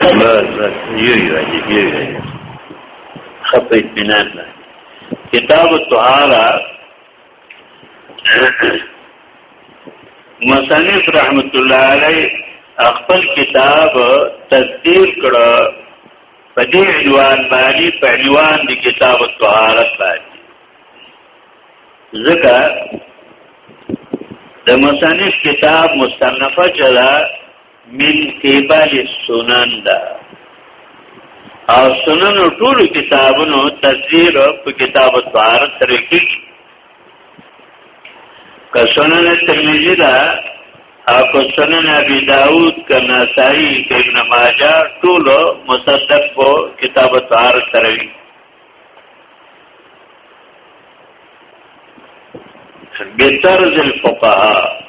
بس بس یو یو راځي یو یو راځي خپه اطمینان نه کتاب الطهاره مصنف رحمت الله علی خپل کتاب تصدیق کړه په دې عنوان باندې په عنوان د کتاب الطهاره باندې ځکه د مصنف کتاب مصنفه چلا من قبل السنن دا او سنن ټول کتابونو تفسیر په کتاب الطهار سره کې که سنن ترمذی دا او که سنن ابي داود که نسائی که ابن ماجه ټول مصدق په کتاب الطهار سره وي بطرز الفقهاء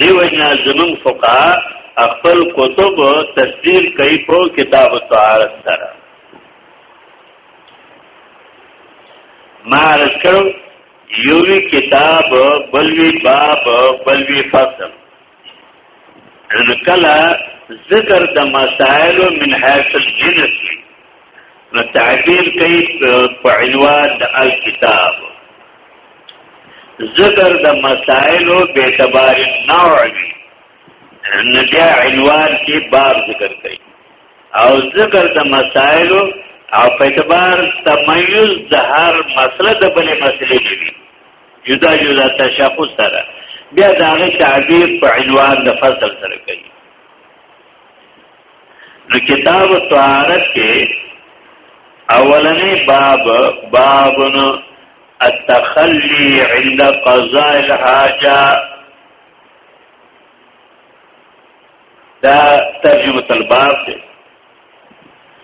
دی وینا زمون فقها خپل کتب تفسیر کوي په کتاب الطهارت سره ما رکړو یوی کتاب بلوی باب بلوی فصل ان کلا ذکر د مسائل من حیث الجنس نو تعبیر کوي په عنوان د الکتاب ذکر د مسائل به اعتبار نوع وي نو بیا عنوان کې باب ذکر کوي او ذکر د مسائل او په اعتبار تميز د هر مسله د بلې مسلې نه وي جدا جدا تشخص سره بیا دا غي تعبیر په عنوان د فصل سره کوي نو کتاب طهارت کې اولنې باب بابن التخلي عند قضاء الحاجه دا ترجمه الباب دی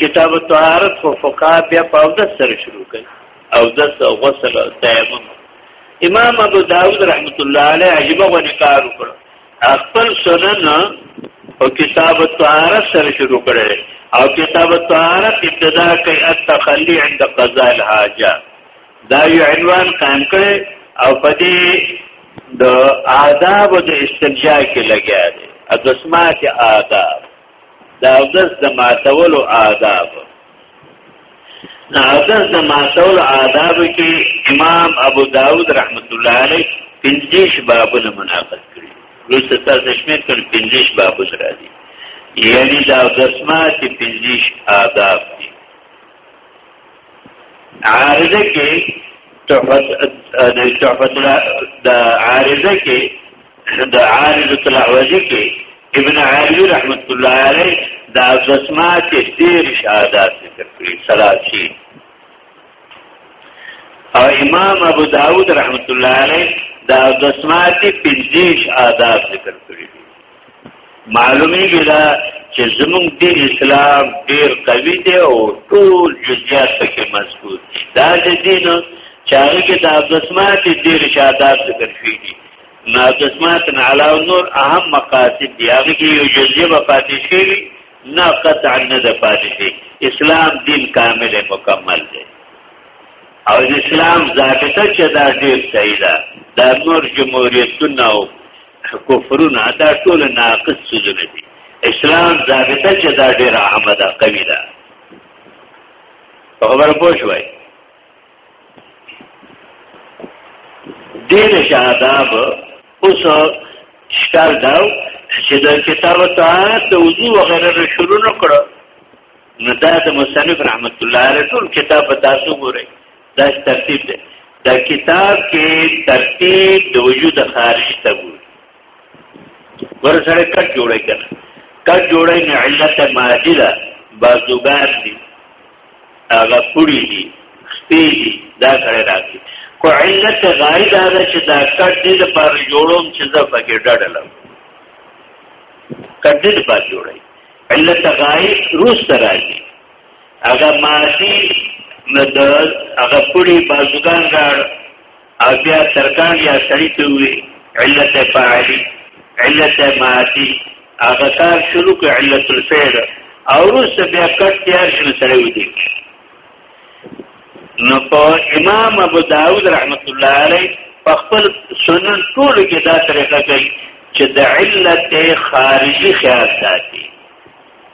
کتاب الطهارت خو فقها بیا په او د سره شروع کړي او د غسل او تیمم امام ابو داود رحمت الله علیه عجبه غونې کار وکړ خپل سنن او کتاب الطهارت سره شروع کړي او کتاب الطهارت ابتدا کوي التخلي عند قضاء الحاجه دا یو عنوان قائم کړي او په دې د آداب د استنجا کې لګیا دي ادسمات آداب د اودس د ماتولو آداب د اودس د ماتولو آداب کې امام ابو داود رحمت الله علیه پنځیش بابونه مناقض کړي روسته تاسو شمیر کړ پنځیش بابونه راځي یعنی د اودس ماتې پنځیش آداب دي عارضه کې تحفت د تحفت د عارضه کې د عارضه العوضی کې ابن علی رحمت الله علیه دا زسما کې ډیر شهادت ذکر کړی سلاشی او امام ابو داود رحمت الله علیه دا زسما کې پنځه شهادت ذکر کړی معلومیږي دا چې زمونږ د اسلام ډیر قوي دی او ټول جزئیات پکې مذکور دي دا د دین چې هغه کې د عبدالسمات ډیر شاداب ذکر شوی دي نو عبدالسمات نه علاوه نور اهم مقاصد دي هغه کې یو جزئیه به پاتې شي نه قطع نه د پاتې شي اسلام دین کامل مکمل دی او اسلام ضابطه چې دا ډیر صحیح ده دا نور جمهوریتونه او کفرونه دا ټول ناقص سوزونه دي اسلام ضابطه چې دا ډیره اهمه ده قوي ده خبر پوه شوي دین شاداب اوس شکار داو چې د کتاب تعالی د وضو وغیره شروع نکړو نو دا د مصنف رحمت الله علیه ټول کتاب تاسو ګورئ دا ترتیب دی دا کتاب کې ترتیب د وجود خارج ته ګوري ور سره کټ جوړی کنه کټ جوړی نه علت ماضی ده بازوګار دي هغه پوری دي سپی دي دا سره راځي کو علت غایب هغه چې دا کټ دې د پر جوړوم چې زه پکې ډډلم کټ دې په جوړی علت غایب روز ترازی هغه ماشي مدد هغه پړي بازوګان راړ او بیا سرکان یا سړی ته وی علت فاعلی علت ماتی هغه کار شروع کړ علت الفعل او رس بیا کټ تیار شنه سره ودی نو په امام ابو داود رحمت الله علیه په خپل سنن ټول کې دا طریقه کوي چې د علت خارجي خیال ساتي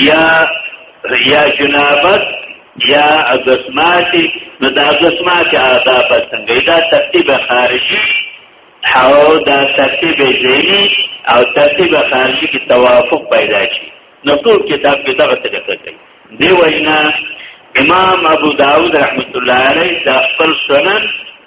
یا یا جنابت یا اغسماتی نو دا اغسماتی آداب څنګه دا ترتیب خارجی او دا ترتیب ذهنی او ترتیب خارجی کې توافق پیدا شي نو ټول کتاب کې دغه څه کوي دی وینا امام ابو داود رحمت الله علیه د خپل سنن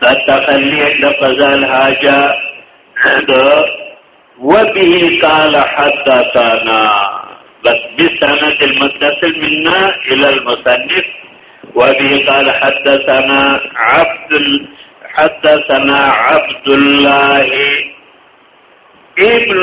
تتخلي لفظ الحاجة وبه قال حدثنا بس بسند المتصل منا إلى المصنف وبه قال حدثنا عبد حدثنا عبد الله ابن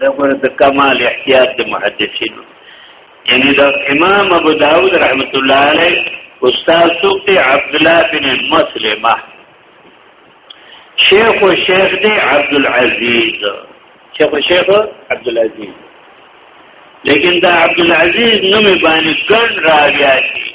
دا ګوره د کمال احتیاط د محدثینو یعنی دا امام ابو داود رحمت الله علیه استاد سوق عبد الله بن مسلمه شیخ و شیخ دی عبد العزیز شیخ و شیخ عبد العزیز لیکن دا عبد العزیز نوم باندې ګڼ راویات دي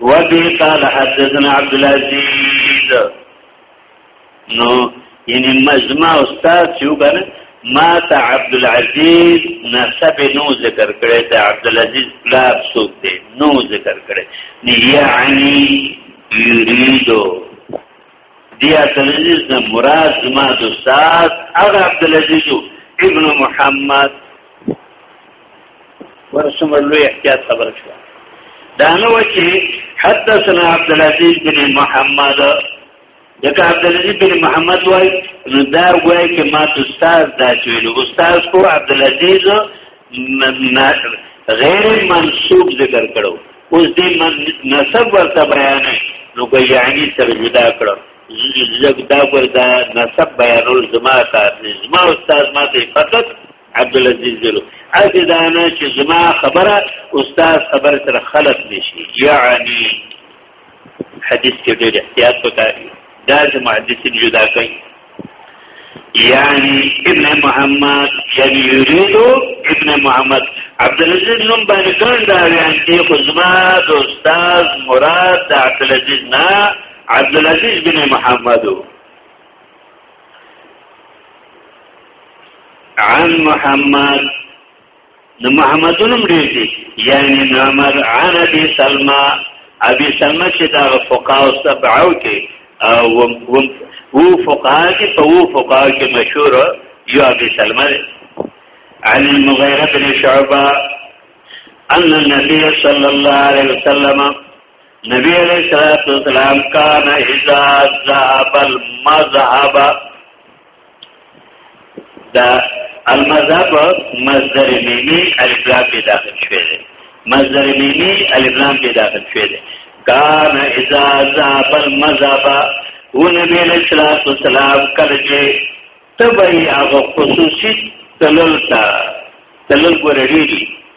وبه قال حدثنا عبد العزيز نو یعنی مجمع استاد چې وګنه ما ته عبد العزيز نسب نو ذکر کړی ته عبد العزيز پلار څوک دی نو ذکر کړی نه یعنی یریدو دی عبدالعزیز نه مراد زما د استاد هغه عبدالعزیز ابن محمد ورسم لوی احتیاط خبر شو دا نو چې حدثنا عبدالعزیز بن محمد دغه عبدالعزیز بن محمد وای نو دا وای چې ما د استاد دا چویل استاد کو عبدالعزیز غیر منسوب ذکر کړو اوس دې من نسب ورته بیان نو بیانی سره جدا کړو زګ دا وردا نسب بیانول زما تا زما استاد ما ته فقط عبد العزيز زلو اته دا نه چې زما خبره استاد خبره سره خلط نشي یعنی حدیث کې ډېر احتیاط پکار دی دا د محدثین جدا کوي یعنی ابن محمد یعنی یریدو ابن محمد عبدالعزیز نوم باندې ګڼ داویان دی خو زما د استاد مراد د عبدالعزیز نه عبدالعزیز بن محمدو عن محمد نو محمدونم ډیر دي یعنی نامر عربی سلمہ ابي سلمہ چې دا فقها او سبعو کې او وو فقها کې په وو فقها کې مشهور یو ابي سلمہ دی عن المغيرة بن شعبة أن النبي صلى الله عليه وسلم نبی علیہ الصلوۃ والسلام کان اذا ذهب المذهب دا المذهب مصدر مینی الف لام په داخل شوی دی مصدر مینی الف لام په داخل شوی دی کان اذا ذاب المذهب هو نبی علیہ الصلوۃ والسلام کله چې تبعی هغه خصوصي تلل تا تلل ګورېږي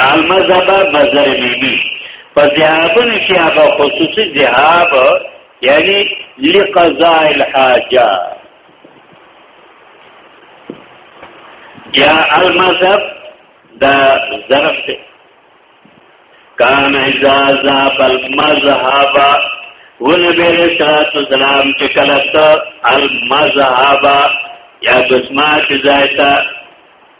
نال مذهب مذهب لیبی په ذهابونو کې هغه خصوصي ذهاب یعنی لقضاء الحاجه یا المذهب دا ظرف دی کان اذا ذهب المذهب ونبی رسول الله سلام چې کله ته المذهب یا دسمات زایتا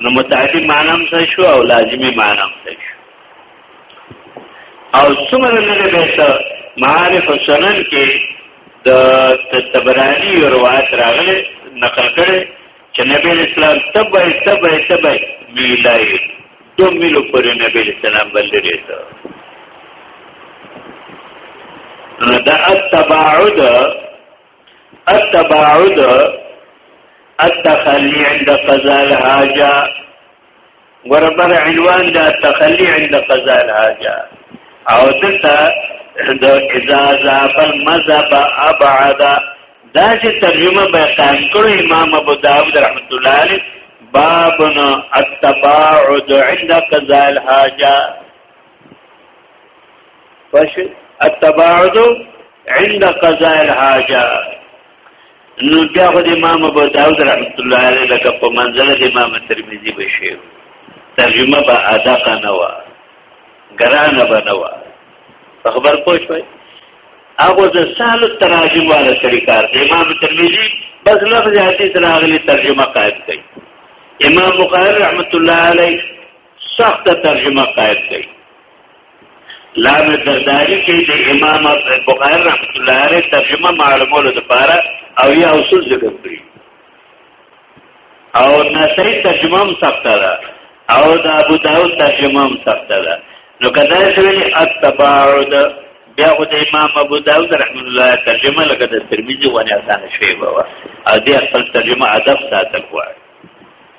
نو متعدی معنی هم څه شو او لازمی معنی هم څه شو او څومره لري به ته معارف سنن کې د تبرانی روایت راغله نقل کړي چې نبی اسلام تبع تبع تبع میلای دو میلو پر نبی اسلام باندې ریته نو دا التباعد التباعد التخلي عند قضاء الحاجة وربر عنوان دا التخلي عند قضاء الحاجة او دلتا اذا ذاب المذهب ابعد دا چې ترجمه به قائم کړو امام ابو داود رحمت الله علیه بابنا التباعد عند قضاء الحاجة پښ التباعد عند قضاء الحاجه نو بیا خو د امام ابو داود رحمت الله علیه لکه په منزله د امام ترمذی بشي ترجمه به ادق نه و ګران به نه و خبر پوه شوي هغه د سهل تراجم والا طریقار دی امام ترمذی بس لفظ حدیث راغلی ترجمه قائم کړي امام بخاری رحمت الله علیه سخت ترجمه قائد کړي لام زرداری کې د امام بخاری رحمت الله علیه ترجمه معلومولو لپاره او یا اصول ذکر کړی او نسائی ترجمه هم ثبت ده او د ابو داود ترجمه هم ثبت ده نو کدا چې ویلي التباعد بیا خو د امام ابو داود رحمت الله ترجمه لکه د ترمذی ونی اسانه شوی و او د خپل ترجمه ادب ساتل غواړي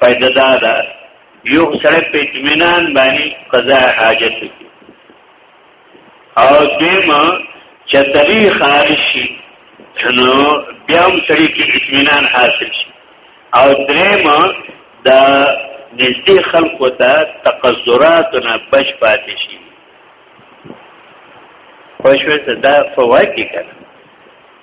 فائدہ دا ده یو سره په اطمینان باندې قضا حاجت کی او دیمه چې طبي خارج شي نو بیا هم سړي کې اطمینان حاصل شي او دریم د نږدې خلکو ته تقذرات نه بچ پاتې شي خوښوي ته دا فواید کړه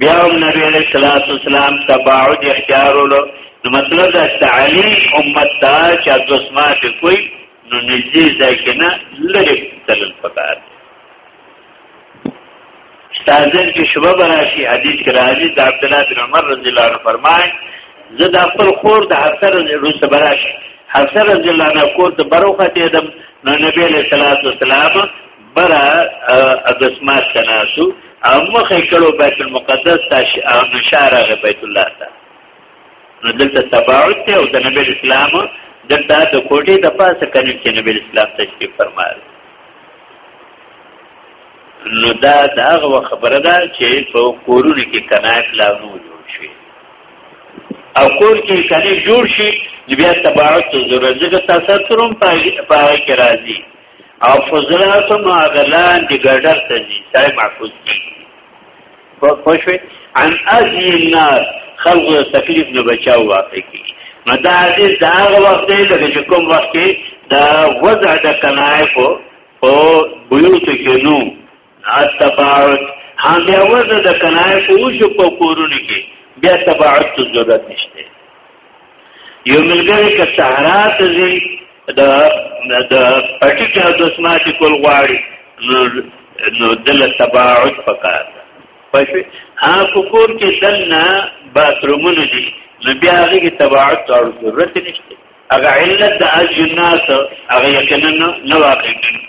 بیا هم نبی علیہ الصلوۃ والسلام تباعد اختیار ولو نو مطلب دا تعلیم امت دا چې دوسما ته کوئی نو نږدې ځای کې نه لری تلل پکار استاذن کې شوبه براشي حدیث کې راځي د عبد الله بن عمر رضی الله عنه فرمایي زه د خپل خور د حسر روسه براشي حسر رضی الله عنه کور ته بروخه دیدم نو نبی علیہ الصلوۃ والسلام بره ادسمات تناسو او مخه کړو بیت المقدس ته او نشاره بیت الله ته نو دلته تباعد ته او د نبی اسلام دلته د کوټې د پاسه کنه چې نبی اسلام تشریف فرمایل نو دا دا خبره ده چې په کورونو کې کنایت لا نو جوړ شي او کور کې کنه جوړ شي بیا تباعد ته ضرورت ده تاسو ترم پای کې راځي او فضلات ما غلان دی ګډر ته دي سړی محفوظ دي پښوی ان ازي الناس خلق تکلیف نه بچاو واقع کی مدا عزیز دا وخت دی چې کوم وخت دا وضع د کنایف او بیوت کې نو التباعد ها بیا وزن د کنایه په وشو په کورونو کې بیا تباعد ته ضرورت نشته یو ملګری که صحرا ته ځي د د پټی کې د اسماتي کول غواړي نو نو دل تباعد پکار پښې ها کور کې دنه باثرومونه دي نو بیا هغه کې تباعد ته ضرورت نشته هغه علت د اجناس هغه یقینا نه واقع کیږي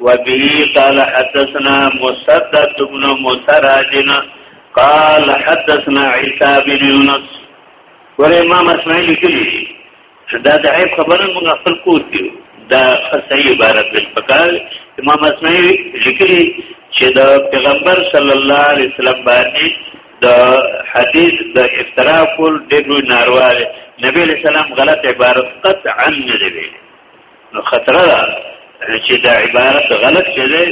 وبه قال حدثنا مسدد بن مسراجنا قال حدثنا عيسى بن يونس ور امام اسماعیل کلی دا د عیب خبره موږ خپل کو دی دا صحیح عبارت بل پکار امام اسماعیل لیکلی چې د پیغمبر صلی الله علیه وسلم باندې د حدیث د افترا کول ډېر ناروا دی نبی له سلام غلط عبارت قطعا نه دی نو خطر ده چې دا عبارت غلط شوه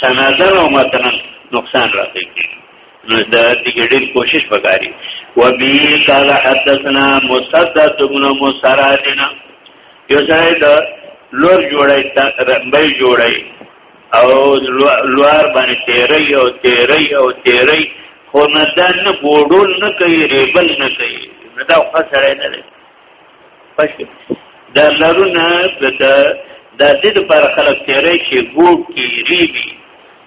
سنادن او متن نقصان راځي نو دا دې ډېر کوشش وکړي و بي قال حدثنا مسدد بن مسرادنا یو ځای دا لور جوړای رمبای جوړای او لوار باندې تیرې او تیرې او تیرې خو نه دا نه ګوډول نه کوي ریبل نه کوي دا خسره نه پښه دا لرونه د د دې لپاره خلک تیرې چې ګوب کې ریبي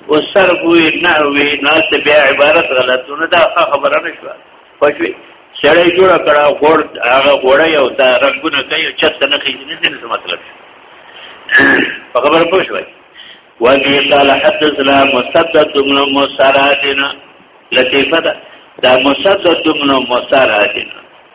او سر وې نه وې نه ته بیا عبارت غلطونه دا خبره نشوه پښه سړی جوړ کړه غوړ هغه غوړی او دا رنگونه کوي چت نه خېږي نه څه مطلب په خبره پوه شوي وفي قال حدثنا مسدد بن مسرادنا لطيفه دا مسدد بن مسرادنا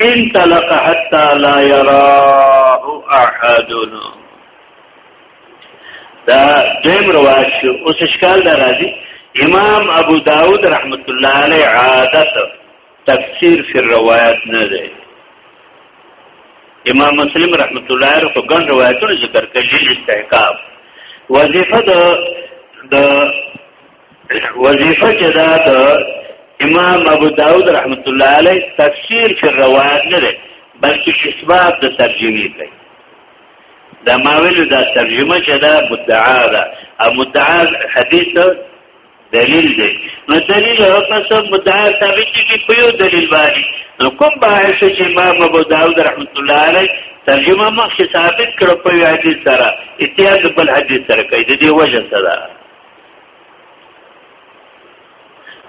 انطلق حتى لا يراه احد دا دیم رواج شو اوس اشکال دا راځي امام ابو داود رحمت الله علیه عادت تفسیر فی روایت نه دی امام مسلم رحمت الله علیه په ګڼ روایتونو ذکر کړي استحقاق وظیفه د د وظیفه چې دا د امام ابو داود رحمت الله علیه تفسیر کې روایت نه ده بلکې اسباب د ترجمه دی دا ماویل دا ترجمه چې دا مدعا ده او مدعا حدیث دلیل دی نو دلیل هغه پس مدعا ثابت کی په یو دلیل باندې نو کوم باعث چې امام ابو داود رحمت الله علیه ترجمه مخ ثابت کړو په حدیث سره اتیاز بل حدیث سره کوي د دې وجه سره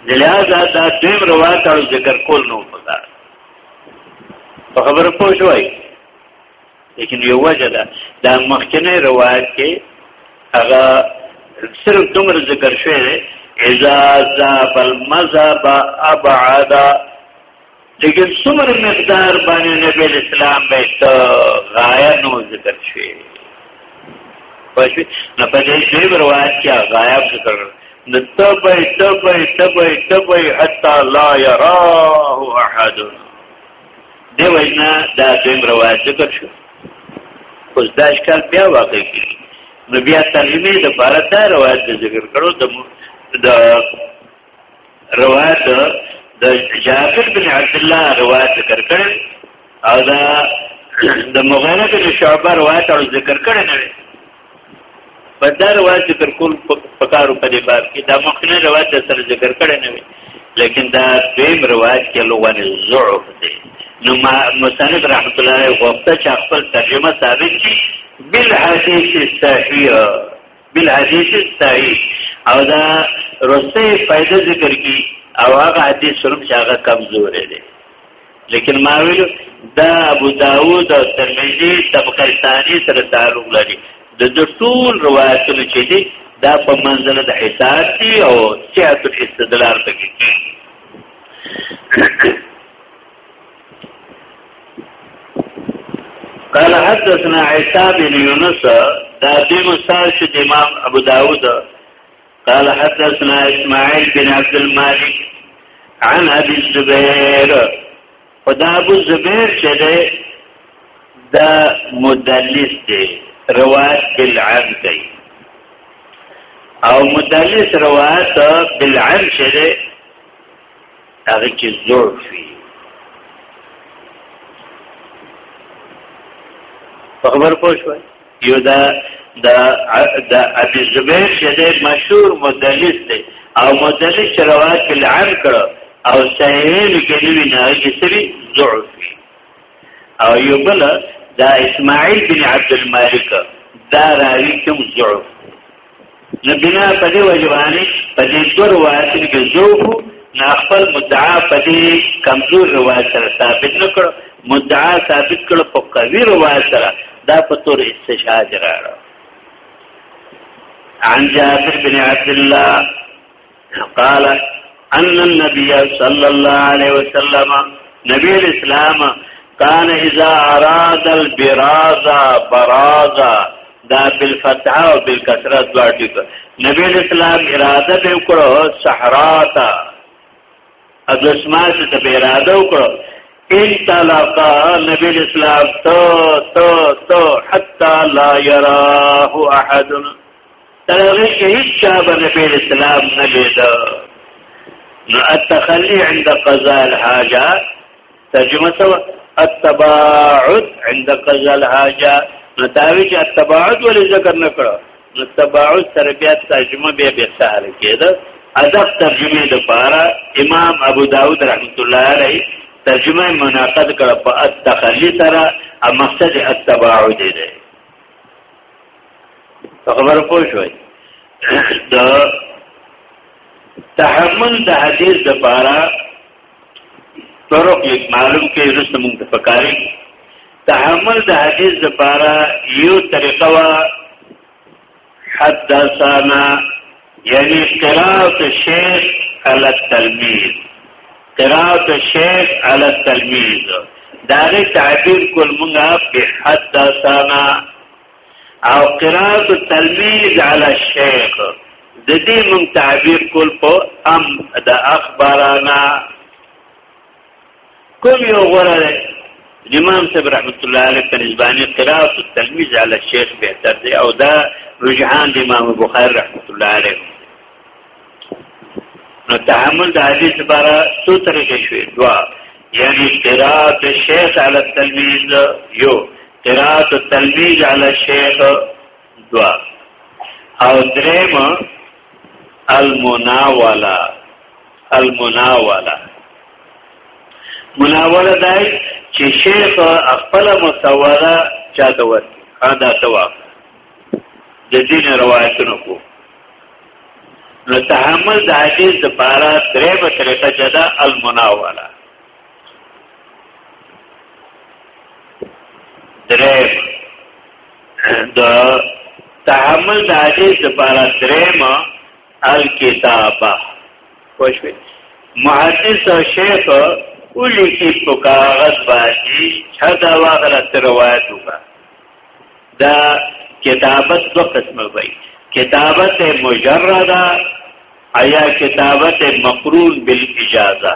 لہذا دا دیم روایت او ذکر کول نو پکار په خبره پوه شوي لیکن یو وجه ده دا مخکنه روایت کې هغه صرف دومره ذکر شوی اذا ذاب المذهب ابعد لیکن څومره مقدار باندې نبی اسلام به ته غایه نو ذکر شي پښې نه پدې شی روایت کې غایه ذکر نتبه تبه تبه تبه حتا لا يراه احد دی وینا دا دیم روایت ذکر شو اوس دا اشکال بیا واقع کی نو بیا ترجمه د بارت دا روایت ذکر کړو د روایت د جابر بن عبد الله روایت ذکر کړي او دا د مغیره بن شعبه روایت او ذکر کړي نه وي په دا روایت ذکر کول پکارو په دې باب کې دا مخکنی روایت سره ذکر کړي نه وي لیکن دا دیم روایت کې لوغان ضعف دی نو ما مصنف رحمت الله غوښته چې خپل ترجمه ثابت کړي بالحديث الصحيح بل حدیث استعی او دا رسته فائدہ ذکر کی او هغه حدیث سره چې هغه کمزور دی لیکن ما ویل دا ابو داوود او ترمذی طبقه ثانی سره تعلق لري د ټول روایتونو چې دي دا په منزله د حساب دي او صحت الاستدلال پکې قال حدثنا عيسى بن يونس دا دې مثال چې د امام ابو داود قال حدثنا اسماعيل بن عبد المالك عن ابي الزبير خدا ابو الزبير چې ده دا مدلس دی روایت بالعن کوي او مدلس روایت بالعن شه هغه کې زور شي په خبر پوه شو یو دا د د ابي زبير شته مشهور مدلس دی او مدلس روایت کې لعن کړ او صحیح کې دی نه یې سری ضعف او یو بل دا اسماعیل بن عبد الملک دا راوی کوم ضعف نو بنا په دې وجه باندې په دې دوه روایتونو کې ضعف نه خپل مدعا په دې کمزور روایت سره ثابت نه کړ مدعا ثابت کړ په قوي روایت سره دا په تور استشهاد راړ عن جابر بن عبد الله قال ان النبي صلى الله عليه وسلم نبی اسلام کان اذا اراد البرازا برازا دا بالفتح او بالکسره دوا ټیک نبی اسلام اراده به وکړو صحرا تا ادوسمات ته اراده وکړو ان طلقا نبی اسلام تو تو تو حتا لا يراه احد ترغه شهید شاه به نبی اسلام نه لید نو التخلي عند قضاء الحاجه ترجمه سو التباعد عند قضاء الحاجه نو داوی چې التباعد ولې ذکر نه کړو نو التباعد سره بیا ترجمه به به سهل کېده ادب ترجمه د پاره امام ابو داود رحمت الله علیه ترجمه مناقض کړه په التخلي سره او مقصد التباعد دی خبر پوه شوي د تحمل د حدیث د پاره طرق معلوم کې رسته مونږ ته پکاري تحمل د حدیث د پاره یو طریقه وا حدثنا یعنی قرات شیخ علی التلمیذ قرات شیخ علی التلمیذ داغه تعبیر کول مونږه به حدثنا او قرات تلمیذ علی الشیخ د دې مونږ تعبیر کول په ام د اخبارنا کوم یو غوره دی امام صاحب رحمت الله علیه په نسبانه قراءت التلمیذ علی الشیخ بهتر دی او دا رجحان د امام بخاری رحمت الله علیه نو تعامل د حدیث لپاره څو طریقې شوې دوا یعنی قراءت الشیخ علی التلمیذ یو قراءت التلمیذ علی الشیخ دوا او دریم المناوله المناوله مناوله دای چې شیخ خپل مسوره چاته ورکړي دا توا د دین روایتونو کو نو تحمل د حدیث د پارا درې په طریقه جدا المناوله درې د تحمل د عاجز لپاره درېم الکتابه خوښوي محدث او شیخ اولی کی په کاغذ باندې چا دا واغله تر روایت وکړه دا کتابت دو قسمه وي کتابت مجرده ایا کتابت مقرون بالاجازه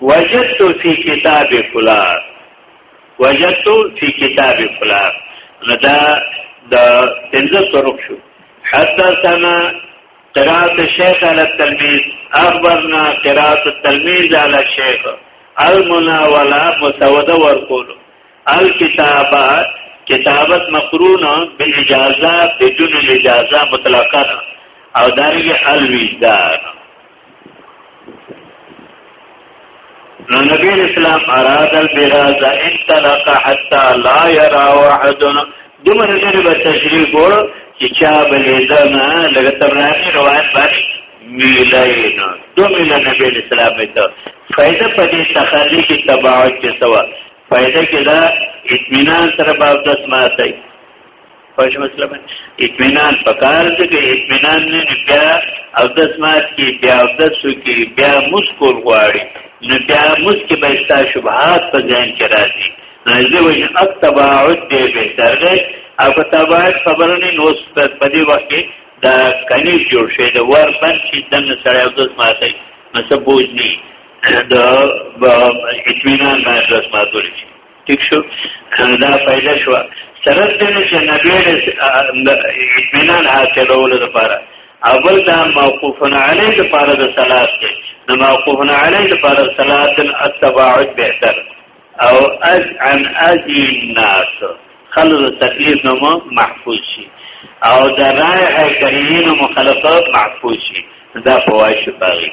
وجدت في كتاب فلان وجدت في كتاب فلان ندا د تنزل طرق شو حتى سنا قراءة الشيخ على التلميذ أخبرنا قراءة التلميذ على الشيخ المناوله متوده ورکولو الكتابه کتابت مقرونه بالاجازه بدون الاجازه مطلقا او دارنګه الوجدان نو نبی اسلام اراد البراز انطلق حتا لا يرى واحد دمر لري به تشریح ګور چې چا بلې ده نه لکه تبرانی روایت باندې میلای نه دو میله نبی اسلام ته فائدہ په دې تخلي کې تبعات کې سوا فائدہ کې دا اطمینان سره باندې ماته پښه مطلب اطمینان پکار دی چې اطمینان نه بیا او د سمات کې بیا د سو کې بیا مسکول غواړي نو بیا مسکه به استا شبهات په ځان کې راځي نازه وي اتباعد دی به درغه او په تباعد خبرونه نو ست په دې وخت کې دا کني جوړ شي د ور بند شي دنه سره او د سمات نه سبوج نه د اطمینان نه د سمات ورشي ټیک شو دا فائدہ شو سره دې چې نبی اطمینان حاصلولو لپاره اول دا موقوفن علی لپاره د صلات دی نو موقوفن علی لپاره صلات التباعد بهتر او از عن ازی الناس خلل تکلیف نو محفوظ شي او د رائحه کریمه مخالفت محفوظ شي دا فواید شي باغی